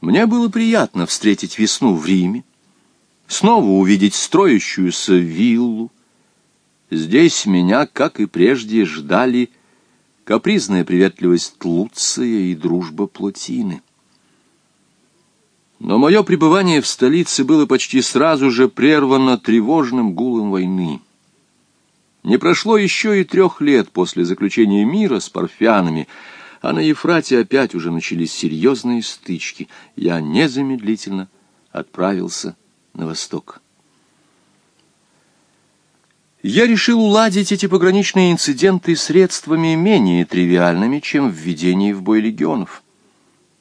Мне было приятно встретить весну в Риме, снова увидеть строящуюся виллу. Здесь меня, как и прежде, ждали капризная приветливость Луция и дружба Плотины. Но мое пребывание в столице было почти сразу же прервано тревожным гулом войны. Не прошло еще и трех лет после заключения мира с парфянами, а на Ефрате опять уже начались серьезные стычки. Я незамедлительно отправился на восток. Я решил уладить эти пограничные инциденты средствами менее тривиальными, чем введение в бой легионов.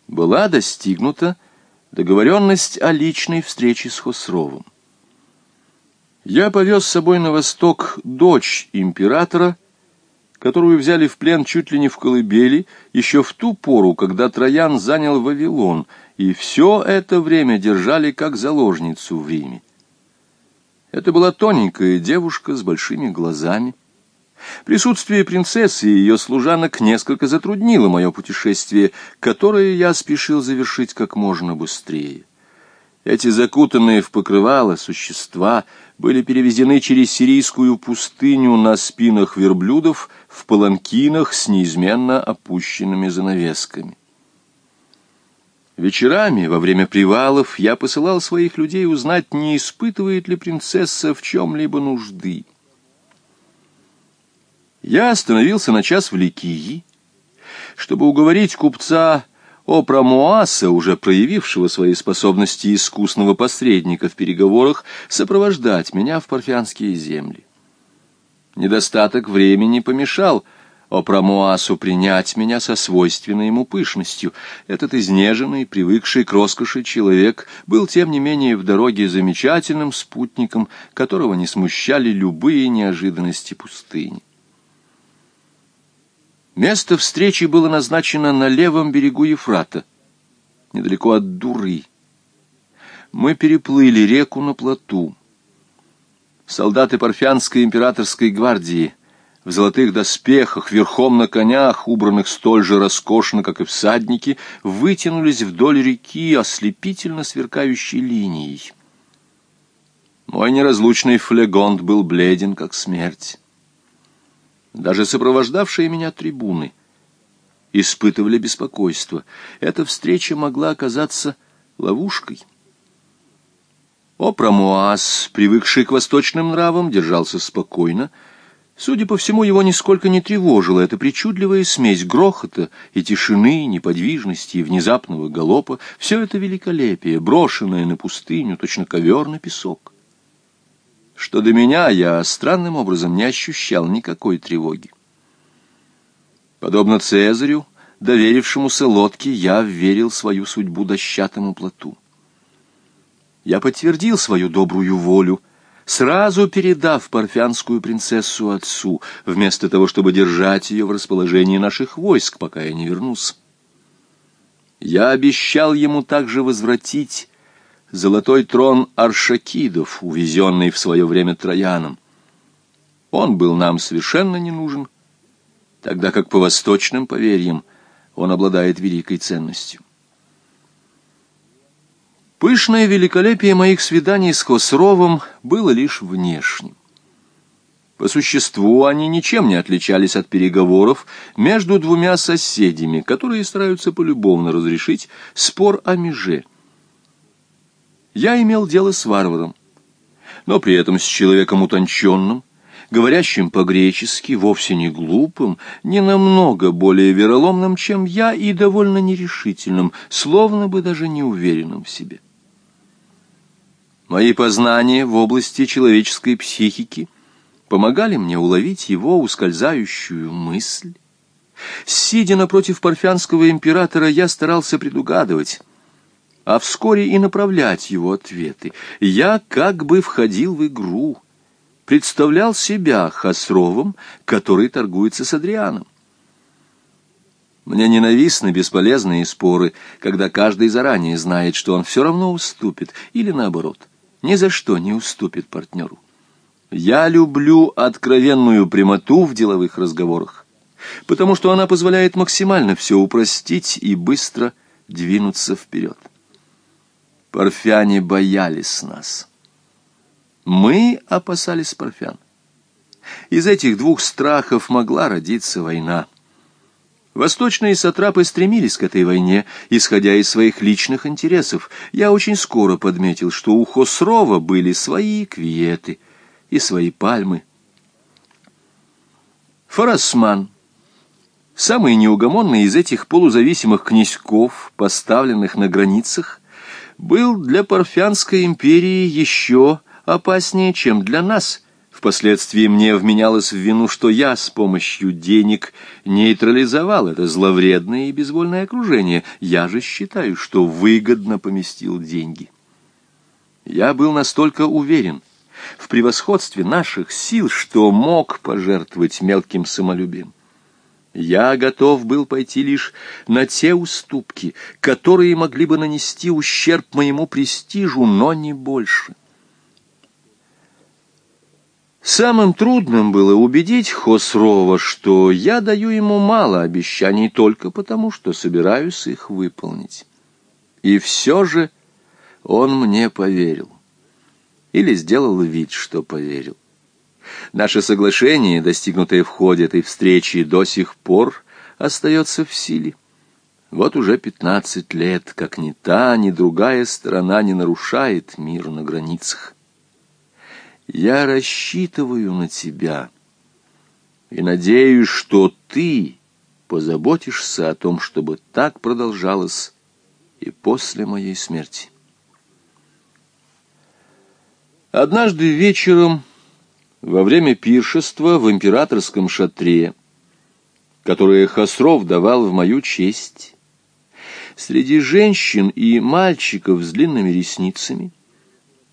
Была достигнута договоренность о личной встрече с Хосровым. Я повез с собой на восток дочь императора, которую взяли в плен чуть ли не в колыбели, еще в ту пору, когда Троян занял Вавилон, и все это время держали как заложницу в Риме. Это была тоненькая девушка с большими глазами. Присутствие принцессы и ее служанок несколько затруднило мое путешествие, которое я спешил завершить как можно быстрее. Эти закутанные в покрывало существа были перевезены через сирийскую пустыню на спинах верблюдов в паланкинах с неизменно опущенными занавесками. Вечерами, во время привалов, я посылал своих людей узнать, не испытывает ли принцесса в чем-либо нужды. Я остановился на час в Ликии, чтобы уговорить купца Опрамуаса, уже проявившего свои способности искусного посредника в переговорах, сопровождать меня в парфянские земли. Недостаток времени помешал — о Промуасу принять меня со свойственной ему пышностью. Этот изнеженный, привыкший к роскоши человек был, тем не менее, в дороге замечательным спутником, которого не смущали любые неожиданности пустыни. Место встречи было назначено на левом берегу Ефрата, недалеко от Дуры. Мы переплыли реку на плоту. Солдаты Парфянской императорской гвардии — в золотых доспехах, верхом на конях, убранных столь же роскошно, как и всадники, вытянулись вдоль реки ослепительно сверкающей линией. Мой неразлучный флегонт был бледен, как смерть. Даже сопровождавшие меня трибуны испытывали беспокойство. Эта встреча могла оказаться ловушкой. Опрамуаз, привыкший к восточным нравам, держался спокойно, Судя по всему, его нисколько не тревожила эта причудливая смесь грохота и тишины, неподвижности и внезапного галопа, все это великолепие, брошенное на пустыню, точно ковер на песок. Что до меня, я странным образом не ощущал никакой тревоги. Подобно Цезарю, доверившемуся лодке, я верил свою судьбу дощатому плоту. Я подтвердил свою добрую волю, сразу передав парфянскую принцессу отцу, вместо того, чтобы держать ее в расположении наших войск, пока я не вернусь. Я обещал ему также возвратить золотой трон Аршакидов, увезенный в свое время Трояном. Он был нам совершенно не нужен, тогда как по восточным поверьям он обладает великой ценностью. Пышное великолепие моих свиданий с Хосровым было лишь внешним. По существу они ничем не отличались от переговоров между двумя соседями, которые стараются полюбовно разрешить спор о меже. Я имел дело с варваром, но при этом с человеком утонченным, говорящим по-гречески, вовсе не глупым, не намного более вероломным, чем я, и довольно нерешительным, словно бы даже неуверенным в себе. Мои познания в области человеческой психики помогали мне уловить его ускользающую мысль. Сидя напротив парфянского императора, я старался предугадывать, а вскоре и направлять его ответы. Я как бы входил в игру, представлял себя Хасровым, который торгуется с Адрианом. Мне ненавистны бесполезные споры, когда каждый заранее знает, что он все равно уступит, или наоборот — ни за что не уступит партнеру. Я люблю откровенную прямоту в деловых разговорах, потому что она позволяет максимально все упростить и быстро двинуться вперед. Парфяне боялись нас. Мы опасались парфян. Из этих двух страхов могла родиться война. Восточные сатрапы стремились к этой войне, исходя из своих личных интересов. Я очень скоро подметил, что у Хосрова были свои квиеты и свои пальмы. Фарасман, самый неугомонный из этих полузависимых князьков, поставленных на границах, был для Парфянской империи еще опаснее, чем для нас – Впоследствии мне вменялось в вину, что я с помощью денег нейтрализовал это зловредное и безвольное окружение. Я же считаю, что выгодно поместил деньги. Я был настолько уверен в превосходстве наших сил, что мог пожертвовать мелким самолюбием. Я готов был пойти лишь на те уступки, которые могли бы нанести ущерб моему престижу, но не больше. Самым трудным было убедить Хосрова, что я даю ему мало обещаний только потому, что собираюсь их выполнить. И все же он мне поверил. Или сделал вид, что поверил. Наше соглашение, достигнутое в ходе этой встречи, до сих пор остается в силе. Вот уже пятнадцать лет, как ни та, ни другая сторона не нарушает мир на границах. Я рассчитываю на тебя и надеюсь, что ты позаботишься о том, чтобы так продолжалось и после моей смерти. Однажды вечером, во время пиршества в императорском шатре, которое Хасров давал в мою честь, среди женщин и мальчиков с длинными ресницами,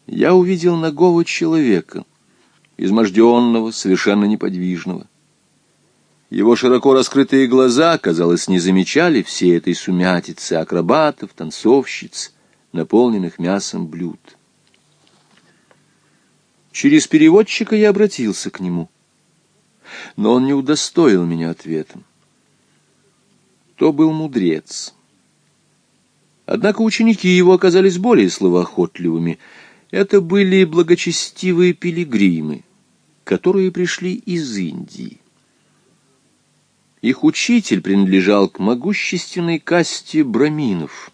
я увидел ногого человека, изможденного, совершенно неподвижного. Его широко раскрытые глаза, казалось, не замечали всей этой сумятицы акробатов, танцовщиц, наполненных мясом блюд. Через переводчика я обратился к нему, но он не удостоил меня ответом. То был мудрец. Однако ученики его оказались более словоохотливыми — это были благочестивые пилигримы, которые пришли из Индии. Их учитель принадлежал к могущественной касте браминов.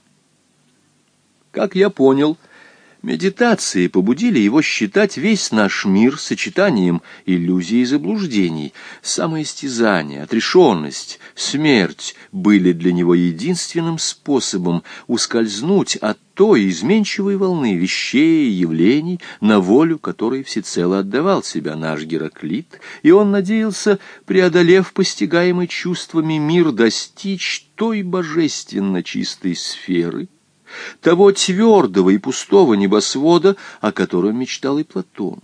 Как я понял, — Медитации побудили его считать весь наш мир сочетанием иллюзий и заблуждений. Самоистязание, отрешенность, смерть были для него единственным способом ускользнуть от той изменчивой волны вещей и явлений, на волю которой всецело отдавал себя наш Гераклит, и он надеялся, преодолев постигаемый чувствами мир, достичь той божественно чистой сферы, того твердого и пустого небосвода, о котором мечтал и Платон.